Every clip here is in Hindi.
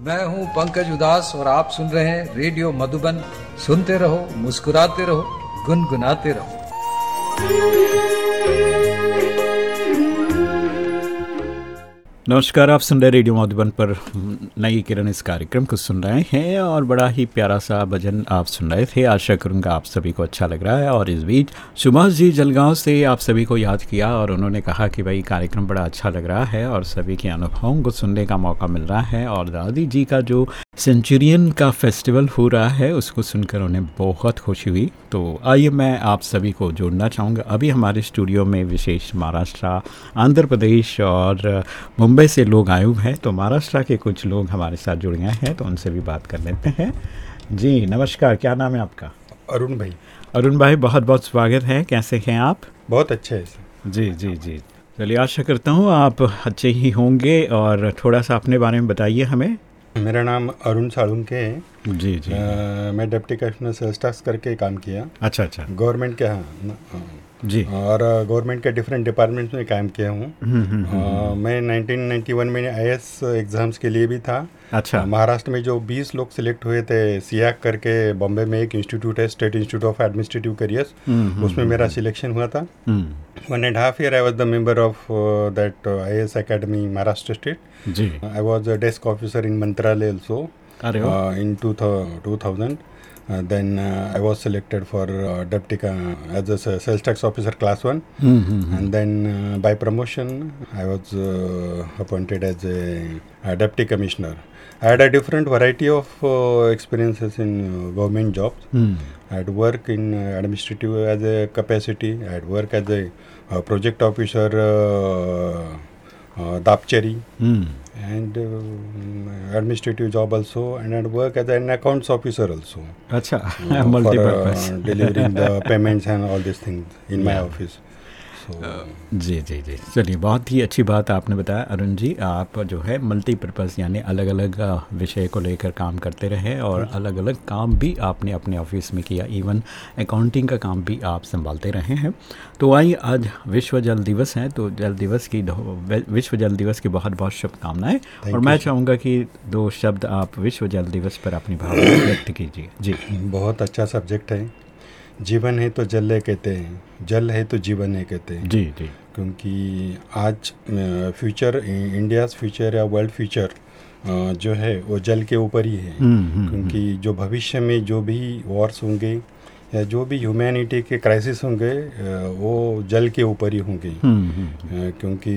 मैं हूँ पंकज उदास और आप सुन रहे हैं रेडियो मधुबन। सुनते रहो, मुस्कुराते रहो, गुनगुनाते रहो। नमस्कार, आप सुन रहे रेडियो मधुबन पर नई किरण इस कार्यक्रम को सुन रहे हैं और बड़ा ही प्यारा सा भजन आप सुन रहे थे। आशा करूँगा आप सभी को अच्छा लग रहा है और इस बीच सुभाष जी जलगांव से आप सभी को याद किया और उन्होंने कहा कि भाई, कार्यक्रम बड़ा अच्छा लग रहा है और सभी के अनुभवों को सुनने का मौका मिल रहा है और दादी जी का जो सेंचुरियन का फेस्टिवल हो रहा है उसको सुनकर उन्हें बहुत खुशी हुई। तो आइए मैं आप सभी को जोड़ना चाहूँगा। अभी हमारे स्टूडियो में विशेष महाराष्ट्र आंध्र प्रदेश और मुंबई से लोग आए हुए हैं। तो महाराष्ट्र के कुछ लोग हमारे साथ जुड़ गए हैं तो उनसे भी बात कर लेते हैं। जी नमस्कार क्या नाम है आपका? अरुण भाई। अरुण भाई बहुत बहुत स्वागत है। कैसे हैं आप? बहुत अच्छे है जी जी जी। चलिए आशा करता हूँ आप अच्छे ही होंगे और थोड़ा सा अपने बारे में बताइए हमें। मेरा नाम अरुण साड़ुंके है। जी जी। आ, मैं डिप्टी कमिश्नर सेल्स टैक्स करके काम किया। अच्छा अच्छा। गवर्नमेंट के हाँ जी। और गवर्नमेंट के डिफरेंट डिपार्टमेंट्स में काम किया हूँ। हम्म, हम्म, मैं 1991 में आईएएस एग्ज़ाम्स के लिए भी था। अच्छा। महाराष्ट्र में जो 20 लोग सिलेक्ट हुए थे सियाक करके बॉम्बे में एक इंस्टीट्यूट है state institute of administrative careers hmm, उसमें मेरा सिलेक्शन हुआ था। हम्म, one and half year I was the member of that I S academy Maharashtra state ji. I was a desk officer in Mantralaya also अरे वाह। Uh, then uh, I was selected for uh, deputy as a sales tax officer class one, mm-hmm. and then uh, by promotion I was uh, appointed as a, a, deputy commissioner. I had a different variety of experiences in government jobs. Mm. I had work in administrative as a capacity. I had work as a project officer दापचेरी and administrative job also and and work as an accounts officer also अच्छा delivering the payments and all this things in my office जी जी जी। चलिए बहुत ही अच्छी बात आपने बताया। अरुण जी आप जो है मल्टीपर्पज़ यानी अलग अलग विषय को लेकर काम करते रहे और अलग अलग काम भी आपने अपने ऑफ़िस में किया। इवन अकाउंटिंग का काम भी आप संभालते रहे हैं। तो आइए आज विश्व जल दिवस है तो जल दिवस की विश्व जल दिवस की बहुत बहुत शुभकामनाएँ। और मैं चाहूँगा कि दो शब्द आप विश्व जल दिवस पर अपनी भावना व्यक्त कीजिए। जी। बहुत अच्छा सब्जेक्ट है। जीवन है तो जल है कहते हैं। जल है तो जीवन है कहते हैं। जी जी। क्योंकि आज फ्यूचर इंडिया फ्यूचर या वर्ल्ड फ्यूचर जो है वो जल के ऊपर ही है। हम्म, हम्म, क्योंकि जो भविष्य में जो भी वॉर्स होंगे या जो भी ह्यूमैनिटी के क्राइसिस होंगे वो जल के ऊपर ही होंगे। हम्म, हम्म, क्योंकि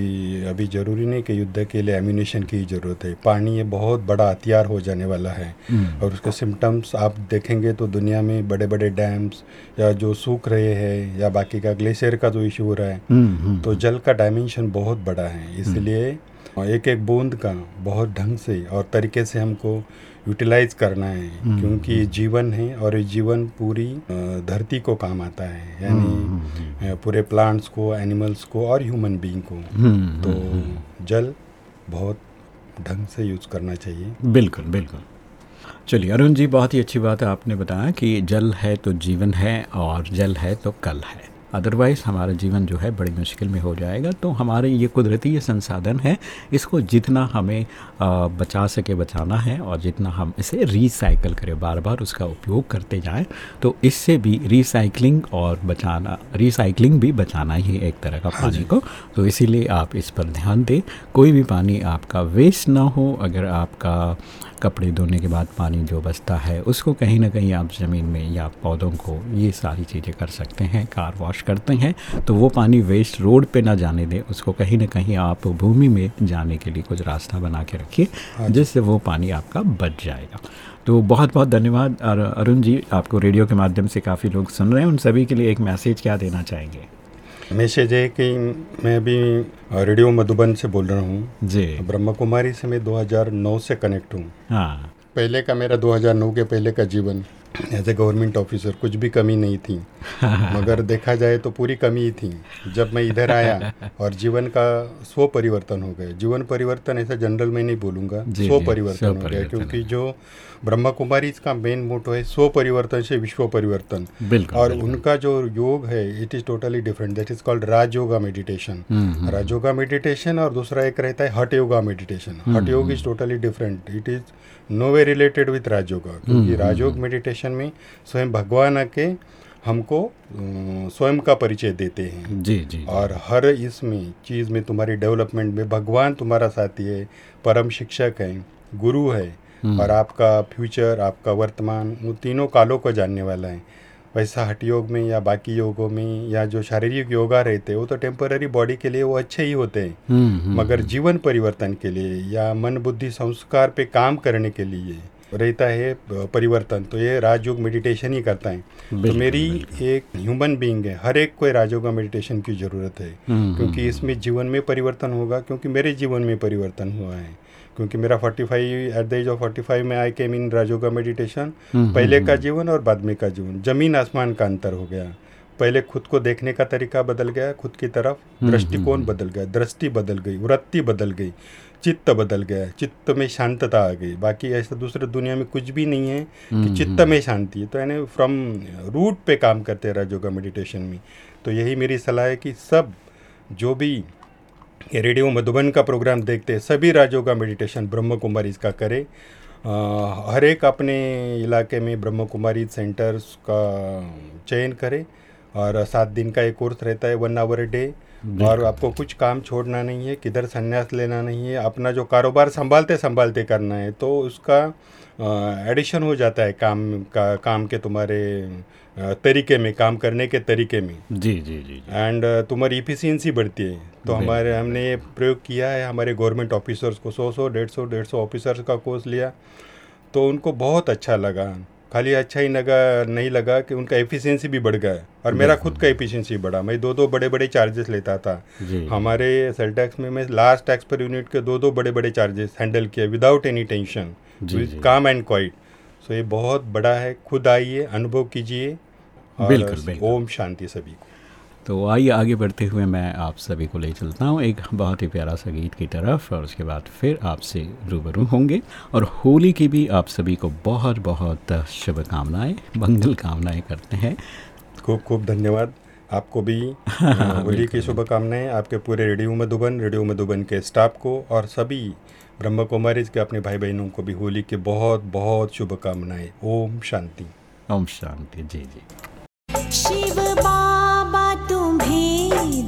अभी ज़रूरी नहीं कि युद्ध के लिए एम्यूनेशन की ज़रूरत है। पानी ये बहुत बड़ा हथियार हो जाने वाला है। हम्म, और उसके सिम्टम्स आप देखेंगे तो दुनिया में बड़े बड़े डैम्स या जो सूख रहे हैं या बाकी का ग्लेशियर का जो इशू हो रहा है तो जल का डायमेंशन बहुत बड़ा है। इसलिए एक एक बूंद का बहुत ढंग से और तरीके से हमको यूटिलाइज करना है क्योंकि ये जीवन है और ये जीवन पूरी धरती को काम आता है यानी पूरे प्लांट्स को एनिमल्स को और ह्यूमन बीइंग को। हम्म, तो जल बहुत ढंग से यूज़ करना चाहिए। बिल्कुल बिल्कुल। चलिए अरुण जी बहुत ही अच्छी बात है आपने बताया कि जल है तो जीवन है और जल है तो कल है। अदरवाइज़ हमारा जीवन जो है बड़ी मुश्किल में हो जाएगा। तो हमारे ये कुदरती ये संसाधन है इसको जितना हमें बचा सके बचाना है और जितना हम इसे रिसाइकल करें बार बार उसका उपयोग करते जाएँ तो इससे भी रिसाइकलिंग और बचाना रिसाइकलिंग भी बचाना ही एक तरह का पानी को। तो इसीलिए आप इस पर ध्यान दें कोई भी पानी आपका वेस्ट ना हो अगर आपका कपड़े धोने के बाद पानी जो बचता है उसको कहीं ना कहीं आप ज़मीन में या पौधों को ये सारी चीज़ें कर सकते हैं कार वॉश करते हैं तो वो पानी वेस्ट रोड पे ना जाने दें उसको कहीं ना कहीं आप भूमि में जाने के लिए कुछ रास्ता बना के रखिए जिससे वो पानी आपका बच जाएगा। तो बहुत बहुत धन्यवाद और अरुण जी आपको रेडियो के माध्यम से काफ़ी लोग सुन रहे हैं उन सभी के लिए एक मैसेज क्या देना चाहेंगे? मैसेज है कि मैं अभी रेडियो मधुबन से बोल रहा हूँ। जी। ब्रह्मा कुमारी से मैं 2009 से कनेक्ट हूँ। हाँ। पहले का मेरा 2009 के पहले का जीवन। एज ए गवर्नमेंट ऑफिसर कुछ भी कमी नहीं थी। मगर देखा जाए तो पूरी कमी ही थी। जब मैं इधर आया और जीवन का स्व परिवर्तन हो गया। जीवन परिवर्तन ऐसा जनरल में नहीं बोलूँगा स्व परिवर्तन हो गया। क्योंकि जो ब्रह्मा कुमारी इसका मेन मोटो है स्व परिवर्तन से विश्व परिवर्तन और उनका जो योग है it is totally different that is called Rajyoga meditation hmm, hmm, Raj yoga meditation और दूसरा एक रहता है हट yoga meditation Hatha yoga is totally different it is no way related with Rajyoga क्योंकि राजयोग मेडिटेशन में स्वयं भगवान आके हमको स्वयं का परिचय देते हैं। जी जी और हर इसमें चीज़ में तुम्हारी डेवलपमेंट में भगवान तुम्हारा साथी है परम शिक्षक है गुरु है। और आपका फ्यूचर आपका वर्तमान वो तीनों कालों को जानने वाला है। वैसा हठ योग में या बाकी योगों में या जो शारीरिक योगा रहते हैं वो तो टेम्पररी बॉडी के लिए वो अच्छे ही होते हैं। हम्म, हम्म, मगर जीवन परिवर्तन के लिए या मन बुद्धि संस्कार पे काम करने के लिए रहता है परिवर्तन तो ये राजयोग मेडिटेशन ही करता है। तो मेरी एक ह्यूमन बीइंग है हर एक को राजयोग मेडिटेशन की ज़रूरत है। हम्म, क्योंकि इसमें जीवन में परिवर्तन होगा क्योंकि मेरे जीवन में परिवर्तन हुआ है। क्योंकि मेरा 45 एट द एज ऑफ़ 45 में I came in Rajyoga meditation हम्म, पहले का जीवन और बाद में का जीवन। ज़मीन आसमान का अंतर हो गया। पहले खुद को देखने का तरीका बदल गया खुद की तरफ़ दृष्टिकोण बदल गया दृष्टि बदल गई वृत्ति बदल गई चित्त बदल गया चित्त में शांतता आ गई। बाकी ऐसा दूसरे दुनिया में कुछ भी नहीं है कि चित्त में शांति है। तो यानी फ्रॉम रूट पे काम करते हैं राजयोगा मेडिटेशन में। तो यही मेरी सलाह है कि सब जो भी रेडियो मधुबन का प्रोग्राम देखते सभी राज्यों का मेडिटेशन ब्रह्म कुमारी का करें हर एक अपने इलाके में ब्रह्म कुमारी सेंटर्स का चयन करें और सात दिन का एक कोर्स रहता है वन आवर डे और आपको कुछ काम छोड़ना नहीं है किधर संन्यास लेना नहीं है अपना जो कारोबार संभालते संभालते करना है तो उसका एडिशन हो जाता है काम का काम के तुम्हारे तरीके में काम करने के तरीके में। जी जी जी एंड तुम्हारी इफिशियंसी बढ़ती है। तो हमारे हमने ये प्रयोग किया है हमारे गवर्नमेंट ऑफिसर्स को सौ सौ डेढ़ सौ डेढ़ सौ ऑफिसर्स का कोर्स लिया तो उनको बहुत अच्छा लगा। खाली अच्छा ही लगा नहीं लगा कि उनका एफिशिएंसी भी बढ़ गया। और मेरा खुद का एफिशिएंसी बढ़ा। मैं दो दो बड़े बड़े चार्जेस लेता था। हमारे सेल टैक्स में मैं लास्ट टैक्स पर यूनिट के दो दो बड़े बड़े चार्जेस हैंडल किए without any tension with calm and quiet so ये बहुत बड़ा है। खुद आइए अनुभव कीजिए। और बिल्कुल, बिल्कुल। ओम शांति सभी को। तो आइए आगे बढ़ते हुए मैं आप सभी को ले चलता हूँ एक बहुत ही प्यारा सा गीत की तरफ़ और उसके बाद फिर आपसे रूबरू होंगे और होली की भी आप सभी को बहुत बहुत शुभकामनाएँ मंगल कामनाएँ करते हैं। खूब खूब धन्यवाद। आपको भी होली की शुभकामनाएँ। आपके पूरे रेडियो मधुबन रेडियो मधुबन के स्टाफ को और सभी ब्रह्म कुमारी के अपने भाई बहनों को भी होली की बहुत बहुत शुभकामनाएँ। ओम शांति। ओम शांति। जी जी।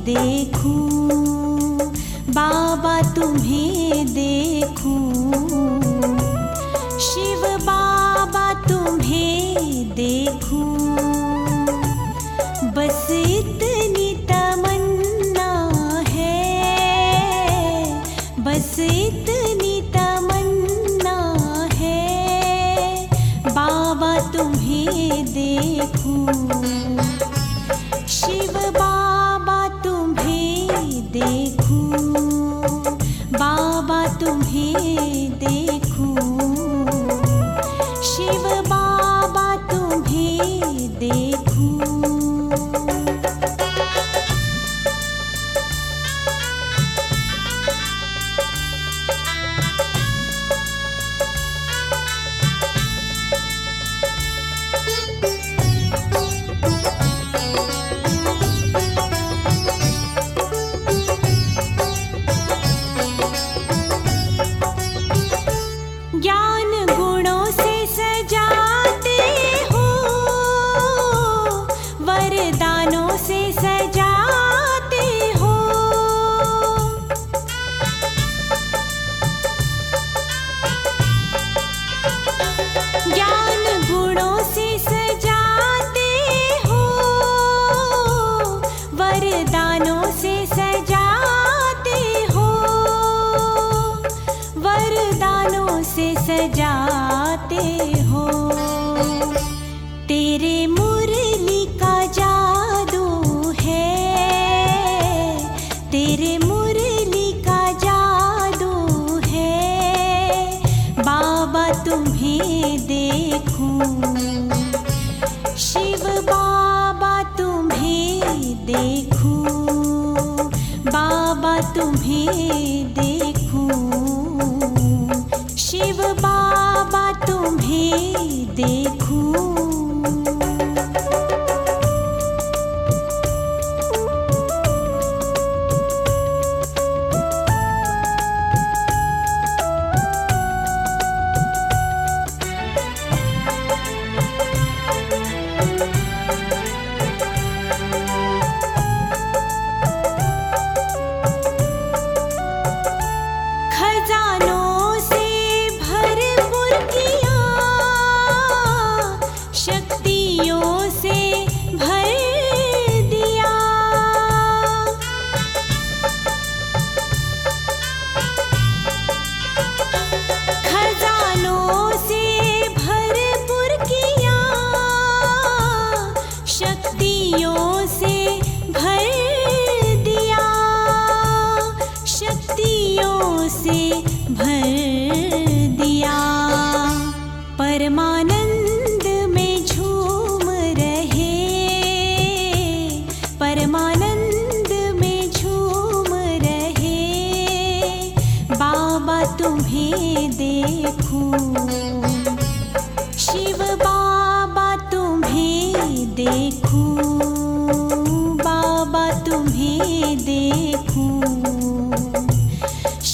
देखूँ। बाबा तुम्हें देखूँ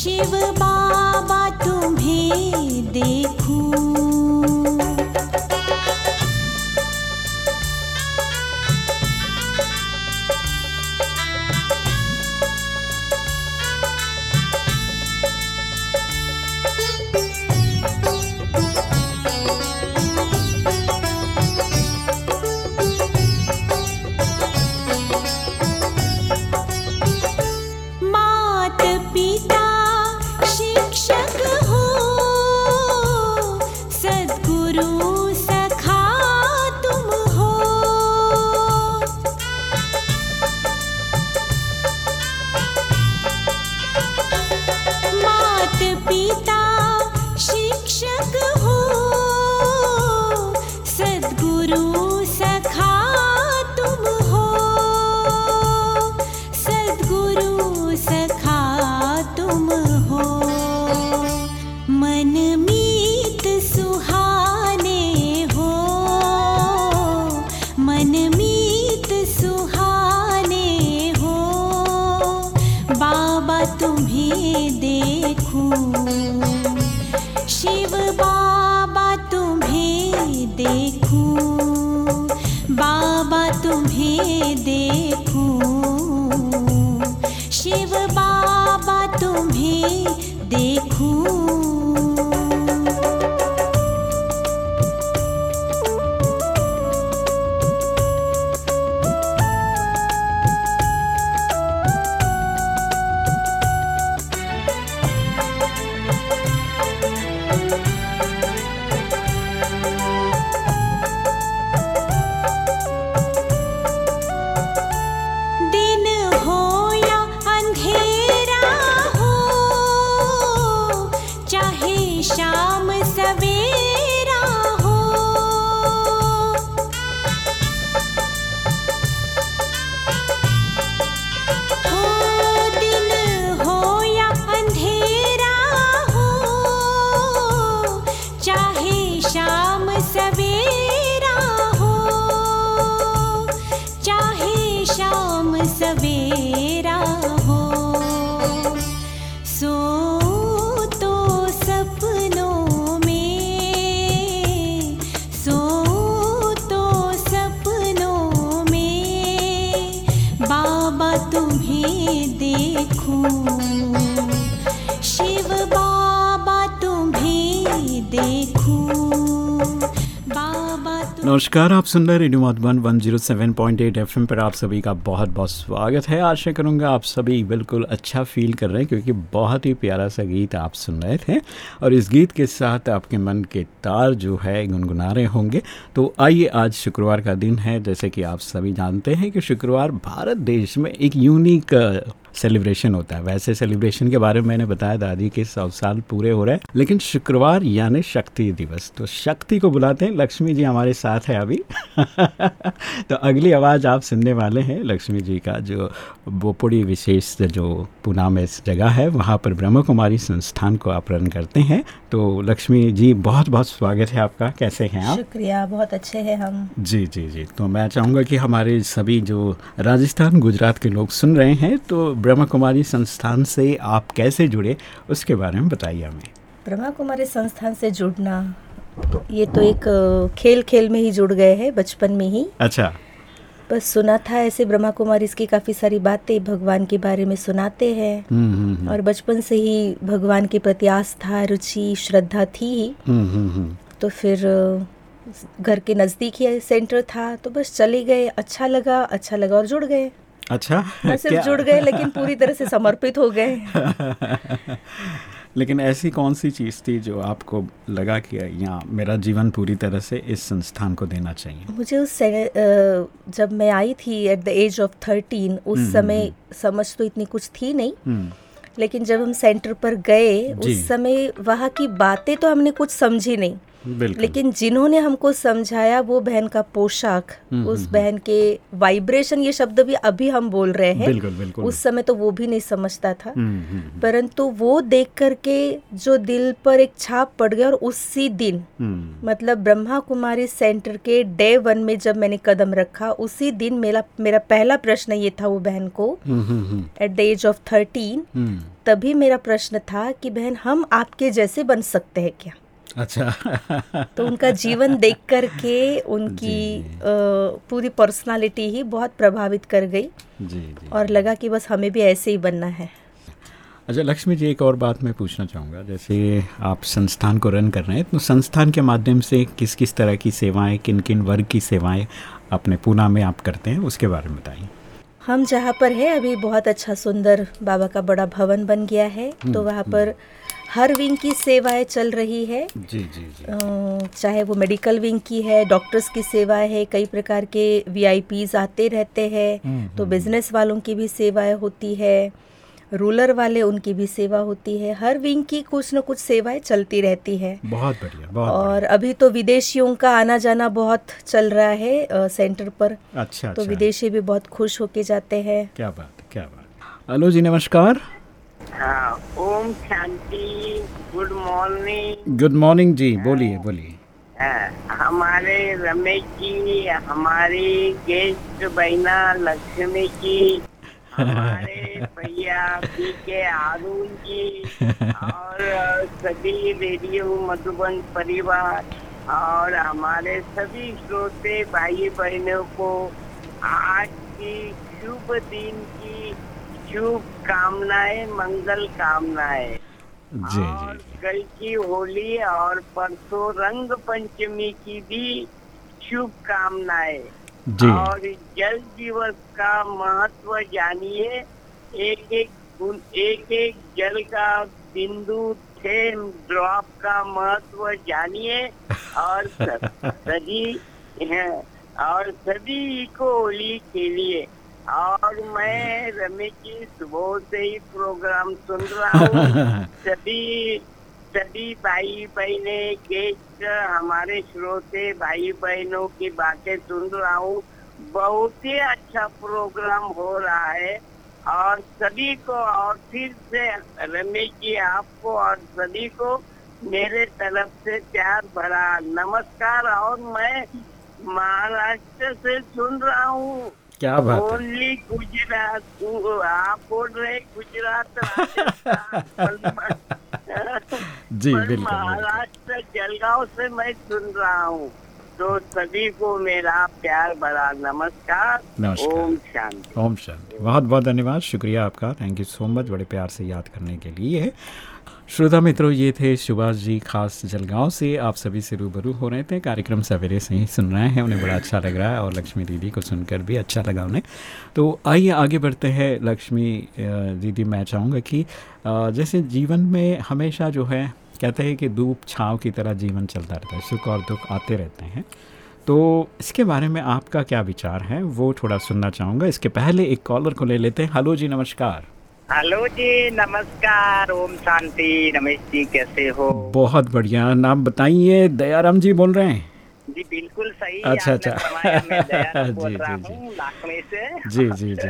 शिव बाबा चाहे नमस्कार, आप सुन रहे रेडियो मधुबन 107.8 एफएम पर आप सभी का बहुत बहुत स्वागत है। आशा करूँगा आप सभी बिल्कुल अच्छा फील कर रहे हैं क्योंकि बहुत ही प्यारा सा गीत आप सुन रहे थे और इस गीत के साथ आपके मन के तार जो है गुनगुना रहे होंगे। तो आइए, आज शुक्रवार का दिन है। जैसे कि आप सभी जानते हैं कि शुक्रवार भारत देश में एक यूनिक सेलिब्रेशन होता है। वैसे सेलिब्रेशन के बारे में मैंने बताया दादी के सौ साल पूरे हो रहे हैं लेकिन शुक्रवार यानी शक्ति दिवस। तो शक्ति को बुलाते हैं लक्ष्मी जी हमारे साथ है अभी। तो अगली आवाज़ आप सुनने वाले हैं लक्ष्मी जी का जो बोपुड़ी विशेष जो पूना में जगह है वहाँ पर ब्रह्म कुमारी संस्थान को आप रन करते हैं। तो लक्ष्मी जी बहुत बहुत स्वागत है आपका। कैसे हैं आप? शुक्रिया बहुत अच्छे हैं हम। जी जी जी। तो मैं चाहूँगा कि हमारे सभी जो राजस्थान गुजरात के लोग सुन रहे हैं तो ब्रह्मा कुमारी संस्थान से आप कैसे जुड़े उसके बारे में बताइए हमें। ब्रह्मा कुमारी संस्थान से जुड़ना ये तो एक खेल खेल में ही जुड़ गए हैं बचपन में ही। अच्छा। बस सुना था ऐसे ब्रह्मा कुमारी इसकी काफ़ी सारी बातें भगवान के बारे में सुनाते हैं। हम्म हम्म हम्म, और बचपन से ही भगवान के प्रति आस्था रुचि श्रद्धा थी ही। तो फिर घर के नज़दीक ही सेंटर था तो बस चले गए अच्छा लगा अच्छा लगा और जुड़ गए। अच्छा न सिर्फ़ जुड़ गए लेकिन पूरी तरह से समर्पित हो गए। लेकिन ऐसी कौन सी चीज़ थी जो आपको लगा कि यहाँ मेरा जीवन पूरी तरह से इस संस्थान को देना चाहिए? मुझे उस से- जब मैं आई थी at the age of thirteen उस समय समझ तो इतनी कुछ थी नहीं। हम्म, लेकिन जब हम सेंटर पर गए उस समय वहाँ की बातें तो हमने कुछ समझी नहीं। लेकिन जिन्होंने हमको समझाया वो बहन का पोशाक हम्म, उस हम्म, बहन के वाइब्रेशन ये शब्द भी अभी हम बोल रहे हैं। बिल्कुल बिल्कुल। उस समय तो वो भी नहीं समझता था। हम्म, हम्म, हम्म, परंतु वो देख करके जो दिल पर एक छाप पड़ गया और उसी दिन हम्म, मतलब ब्रह्मा कुमारी सेंटर के डे वन में जब मैंने कदम रखा उसी दिन मेरा मेरा पहला प्रश्न ये था वो बहन को hmm, hmm, hmm, at the age of thirteen hmm, तभी मेरा प्रश्न था कि बहन हम आपके जैसे बन सकते हैं क्या? अच्छा। तो उनका जीवन देख करके उनकी जी। अ, पूरी पर्सनालिटी ही बहुत प्रभावित कर गई। जी जी। और लगा कि बस हमें भी ऐसे ही बनना है। अच्छा लक्ष्मी जी एक और बात मैं पूछना चाहूँगा। जैसे आप संस्थान को रन कर रहे हैं तो संस्थान के माध्यम से किस किस तरह की सेवाएँ किन किन वर्ग की सेवाएँ अपने पूना में आप करते हैं उसके बारे में बताइए। हम जहाँ पर है अभी बहुत अच्छा सुंदर बाबा का बड़ा भवन बन गया है। तो वहाँ पर हर विंग की सेवाएँ चल रही है। जी जी जी। चाहे वो मेडिकल विंग की है डॉक्टर्स की सेवाएँ है कई प्रकार के वीआईपीज आते रहते हैं तो बिज़नेस वालों की भी सेवाएँ होती है रूलर वाले उनकी भी सेवा होती है हर विंग की कुछ न कुछ सेवाएँ चलती रहती है। बहुत बढ़िया बहुत और अभी तो विदेशियों का आना जाना बहुत चल रहा है सेंटर पर। अच्छा तो अच्छा। विदेशी भी बहुत खुश होके जाते हैं। क्या बात क्या बात हेलो जी नमस्कार। हाँ ओम शांति गुड मॉर्निंग। गुड मॉर्निंग जी बोलिए बोलिए। हाँ, हमारे रमेश जी हमारी गेस्ट बहना लक्ष्मी जी हमारे भैया पी के अरुण जी और सभी रेडियो मधुबन परिवार और हमारे सभी श्रोते भाई बहनों को आज की शुभ दिन की शुभ कामनाएँ मंगल कामनाएँ। जी और जी। कल की होली और परसों रंग पंचमी की भी शुभकामनाएँ जी। और जल दिवस का महत्व जानिए। एक एक एक एक जल का बिंदु थे ड्रॉप का महत्व जानिए। और सभी हैं, और सभी को होली खेलिए और मैं रमेश जी सुबह से ही प्रोग्राम सुन रहा हूँ। सभी सभी भाई बहने गेस्ट हमारे श्रोते भाई बहनों की बातें सुन रहा हूँ। बहुत ही अच्छा प्रोग्राम हो रहा है। और सभी को और फिर से रमेश जी आपको और सभी को मेरे तरफ़ से प्यार भरा नमस्कार। और मैं महाराष्ट्र से सुन रहा हूँ। क्या बात है? ओनली गुजरात आप बोल रहे गुजरात जी बिल्कुल बिल्कुल। महाराष्ट्र जलगांव से मैं सुन रहा हूँ। तो सभी को मेरा प्यार भरा नमस्कार। नमस्कार। ओम शांति। ओम शांति। बहुत बहुत धन्यवाद। शुक्रिया आपका। थैंक यू सो मच बड़े प्यार से याद करने के लिए। श्रोता मित्रों, ये थे सुभाष जी खास जलगांव से। आप सभी से रूबरू हो रहे थे। कार्यक्रम सवेरे से ही सुन रहे हैं। उन्हें बड़ा अच्छा लग रहा है और लक्ष्मी दीदी को सुनकर भी अच्छा लगा उन्हें। तो आइए आगे बढ़ते हैं। लक्ष्मी दीदी, मैं चाहूँगा कि जैसे जीवन में हमेशा जो है, कहते हैं कि धूप छाँव की तरह जीवन चलता रहता है, सुख और दुख आते रहते हैं। तो इसके बारे में आपका क्या विचार है? वो थोड़ा सुनना चाहूँगा। इसके पहले एक कॉलर को ले लेते हैं। हेलो जी, नमस्कार। हेलो जी नमस्कार ओम शांति रमेश जी कैसे हो? बहुत बढ़िया नाम बताइए दयाराम जी बोल रहे हैं? जी बिल्कुल सही अच्छा, अच्छा। जी, जी, जी। जी जी जी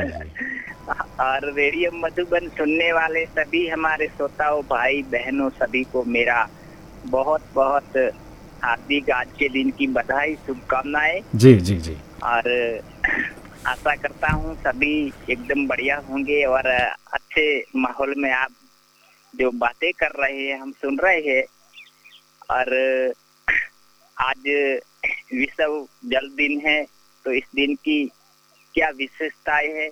और रेडियो मधुबन सुनने वाले सभी हमारे श्रोताओं भाई बहनों सभी को मेरा बहुत बहुत हार्दिक आज के दिन की बधाई शुभकामनाएँ। जी जी जी। और आशा करता हूँ सभी एकदम बढ़िया होंगे और अच्छे माहौल में आप जो बातें कर रहे हैं, हम सुन रहे हैं। और आज विश्व जल दिन है तो इस दिन की क्या विशेषताएँ है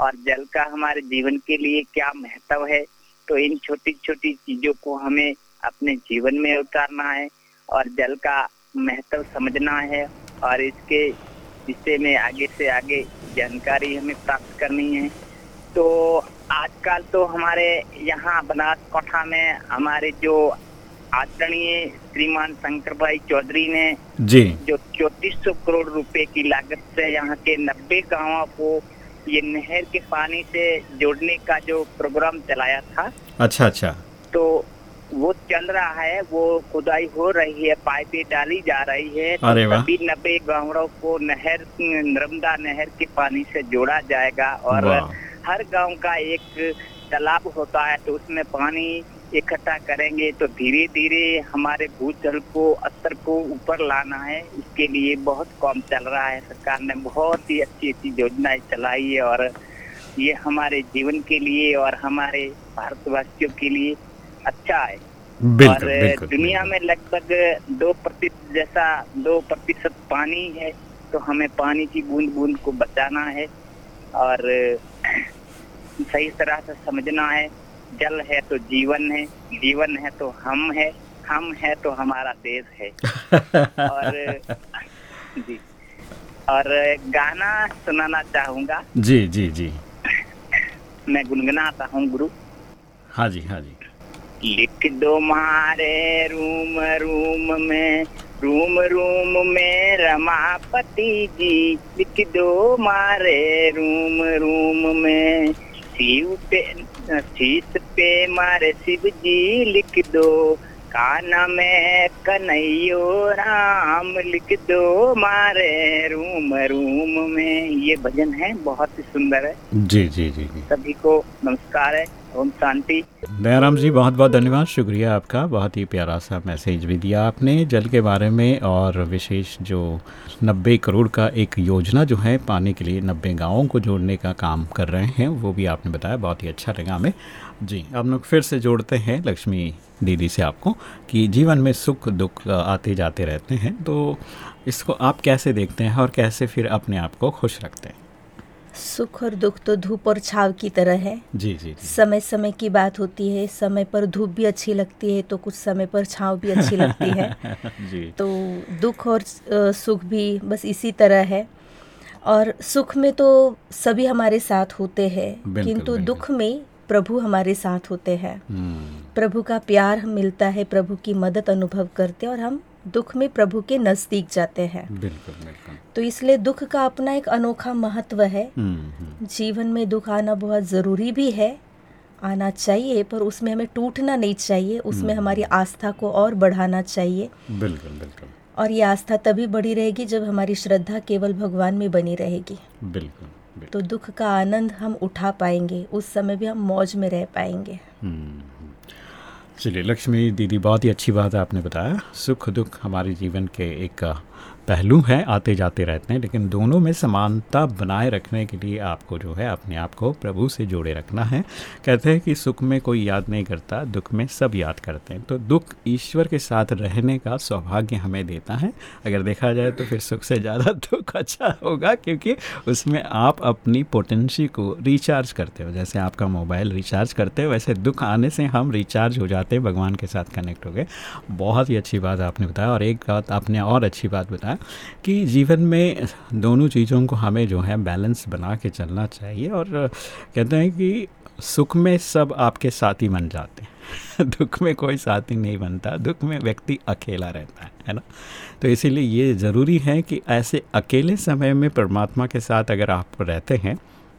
और जल का हमारे जीवन के लिए क्या महत्व है तो इन छोटी छोटी चीज़ों को हमें अपने जीवन में उतारना है और जल का महत्व समझना है और इसके विषय में आगे से आगे जानकारी हमें प्राप्त करनी है। तो आजकल तो हमारे यहाँ बनासकाठा में हमारे जो आदरणीय श्रीमान शंकर भाई चौधरी ने जी। जो चौतीस सौ करोड़ रुपए की लागत से यहाँ के नब्बे गाँवों को ये नहर के पानी से जोड़ने का जो प्रोग्राम चलाया था अच्छा अच्छा। तो वो चल रहा है वो खुदाई हो रही है पाइपें डाली जा रही है। सभी नब्बे गाँवों को नहर नर्मदा नहर के पानी से जोड़ा जाएगा और हर गाँव का एक तालाब होता है तो उसमें पानी इकट्ठा करेंगे तो धीरे धीरे हमारे भूजल को स्तर को ऊपर लाना है। इसके लिए बहुत काम चल रहा है। सरकार ने बहुत ही अच्छी अच्छी योजनाएँ चलाई है और ये हमारे जीवन के लिए और हमारे भारतवासियों के लिए अच्छा है। बिल्कुल और बिल्कुल। दुनिया में लगभग दो प्रतिशत जैसा दो प्रतिशत पानी है तो हमें पानी की बूंद बूंद को बचाना है और सही तरह से समझना है जल है तो जीवन है जीवन है तो हम है हम है तो हमारा देश है। और जी और गाना सुनाना चाहूँगा। जी जी जी। मैं गुनगुनाता हूँ गुरु। हाँ जी हाँ जी। लिख दो मारे रूम रूम में रूम रूम में रमापति जी। लिख दो मारे रूम रूम में। शिव पे शीत पे मारे शिव जी लिख दो। काना में कन्हैयो राम लिख दो मारे रूम रूम में। ये भजन है बहुत ही सुंदर है। जी जी जी जी। सभी को नमस्कार है। ओम शांति। दयाराम जी, बहुत बहुत धन्यवाद। शुक्रिया आपका। बहुत ही प्यारा सा मैसेज भी दिया आपने। जल के बारे में और विशेष जो 90 करोड़ का एक योजना जो है, पानी के लिए 90 गाँवों को जोड़ने का काम कर रहे हैं, वो भी आपने बताया। बहुत ही अच्छा लगा हमें। जी, अब लोग फिर से जोड़ते हैं लक्ष्मी दीदी से आपको, कि जीवन में सुख, दुख आते जाते रहते हैं। तो इसको आप कैसे देखते हैं और कैसे फिर अपने आप को खुश रखते हैं? सुख और दुख तो धूप और छाव की तरह है। जी जी जी। समय समय की बात होती है समय पर धूप भी अच्छी लगती है तो कुछ समय पर छाव भी अच्छी लगती है। जी। तो दुख और सुख भी बस इसी तरह है। और सुख में तो सभी हमारे साथ होते हैं किंतु दुख में प्रभु हमारे साथ होते हैं। हम्म, प्रभु का प्यार मिलता है प्रभु की मदद अनुभव करते हैं और हम दुख में प्रभु के नज़दीक जाते हैं। बिल्कुल बिल्कुल। तो इसलिए दुख का अपना एक अनोखा महत्व है। हम्म, हम्म, जीवन में दुख आना बहुत ज़रूरी भी है। आना चाहिए पर उसमें हमें टूटना नहीं चाहिए। उसमें हमारी आस्था को और बढ़ाना चाहिए। बिल्कुल बिल्कुल। और ये आस्था तभी बढ़ी रहेगी जब हमारी श्रद्धा केवल भगवान में बनी रहेगी। बिल्कुल बिल्कुल। तो दुख का आनंद हम उठा पाएँगे। उस समय भी हम मौज में रह पाएँगे। हम्म, चलिए, लक्ष्मी दीदी, बहुत ही अच्छी बात है आपने बताया। सुख दुख हमारे जीवन के एक पहलू हैं आते जाते रहते हैं, लेकिन दोनों में समानता बनाए रखने के लिए आपको जो है, अपने आप को प्रभु से जोड़े रखना है। कहते हैं कि सुख में कोई याद नहीं करता, दुख में सब याद करते हैं। तो दुख ईश्वर के साथ रहने का सौभाग्य हमें देता है। अगर देखा जाए तो फिर सुख से ज़्यादा दुख अच्छा होगा, क्योंकि उसमें आप अपनी पोटेंशी को रिचार्ज करते हो। जैसे आपका मोबाइल रिचार्ज करते हो, वैसे दुख आने से हम रिचार्ज हो जाते हैं, भगवान के साथ कनेक्ट हो गए। बहुत ही अच्छी बात आपने बताया और एक बात आपने और अच्छी बात बताया कि जीवन में दोनों चीज़ों को हमें जो है बैलेंस बना के चलना चाहिए और कहते हैं कि सुख में सब आपके साथी बन जाते हैं। दुख में कोई साथी नहीं बनता, दुख में व्यक्ति अकेला रहता है है ना? तो इसीलिए ये ज़रूरी है कि ऐसे अकेले समय में परमात्मा के साथ अगर आप रहते हैं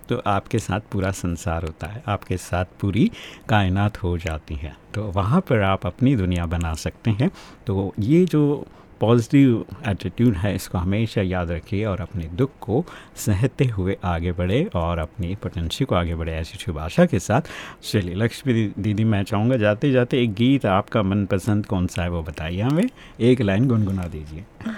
तो आपके साथ पूरा संसार होता है, आपके साथ पूरी कायनात हो जाती है। तो वहाँ पर आप अपनी दुनिया बना सकते हैं। तो ये जो पॉजिटिव एटीट्यूड है इसको हमेशा याद रखिए और अपने दुख को सहते हुए आगे बढ़े और अपनी पोटेंशियल को आगे बढ़े ऐसी शुभ आशा के साथ। चलिए लक्ष्मी दीदी मैं चाहूँगा जाते जाते एक गीत आपका मनपसंद कौन सा है वो बताइए हमें। एक लाइन गुनगुना दीजिए।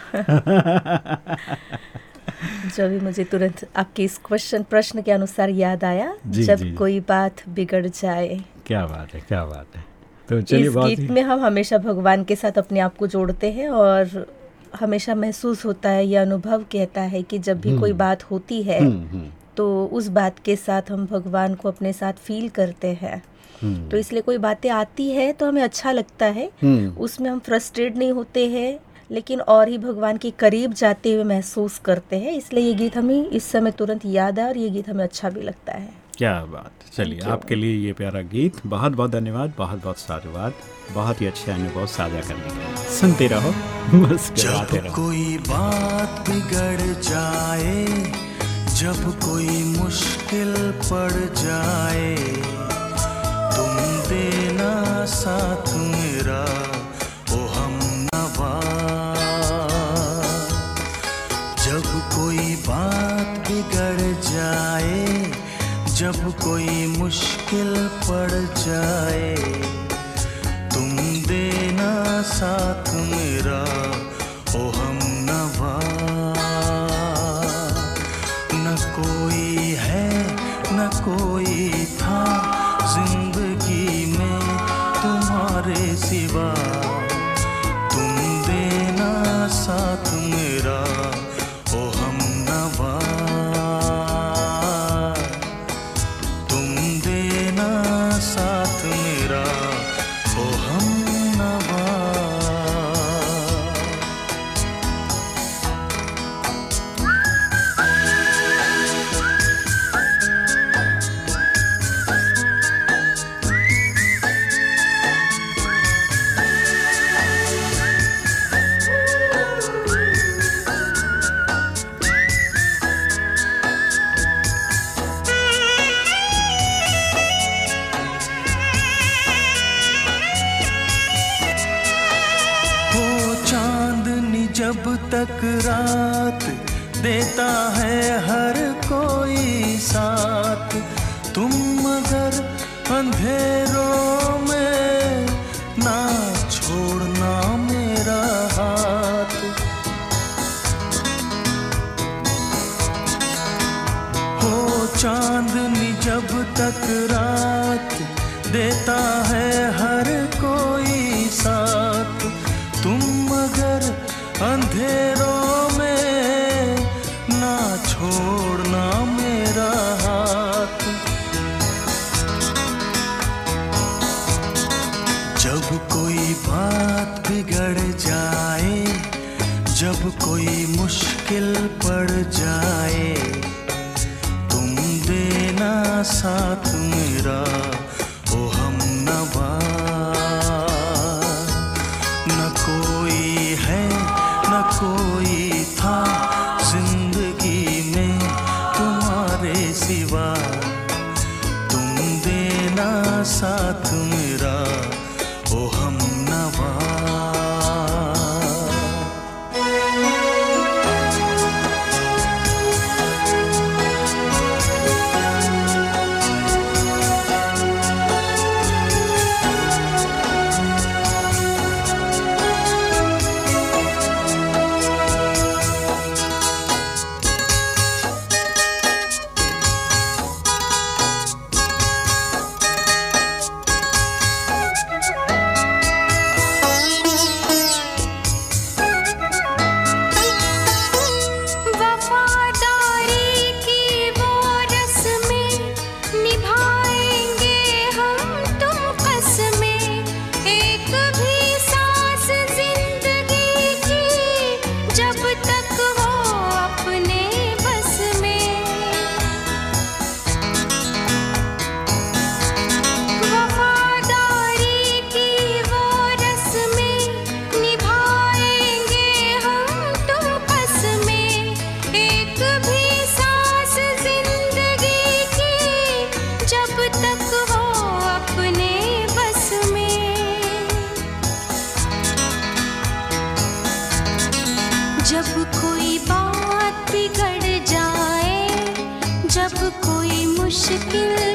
जो भी मुझे तुरंत आपके इस क्वेश्चन प्रश्न के अनुसार याद आया जी, जब जी। कोई बात बिगड़ जाए। क्या बात है क्या बात है। तो चलिए इस गीत में हम हमेशा भगवान के साथ अपने आप को जोड़ते हैं और हमेशा महसूस होता है यह अनुभव कहता है कि जब भी कोई बात होती है हम्म, हम्म, तो उस बात के साथ हम भगवान को अपने साथ फील करते हैं। हम्म, तो इसलिए कोई बातें आती है तो हमें अच्छा लगता है। हम्म, उसमें हम फ्रस्ट्रेट नहीं होते हैं लेकिन और ही भगवान के करीब जाते हुए महसूस करते हैं। इसलिए ये गीत हमें इस समय तुरंत याद है और ये गीत हमें अच्छा भी लगता है। क्या बात। चलिए आपके लिए ये प्यारा गीत बहुत बहुत धन्यवाद बहुत बहुत साधुवाद बहुत ही अच्छे अनुभव साझा करने के सुनते रहो मुस्कुराते रहो। कोई बात बिगड़ जाए जब कोई मुश्किल पड़ जाए तुम देना साथ मेरा। जब कोई मुश्किल पड़ जाए तुम देना साथ मेरा। there जब कोई बात बिगड़ जाए जब कोई मुश्किल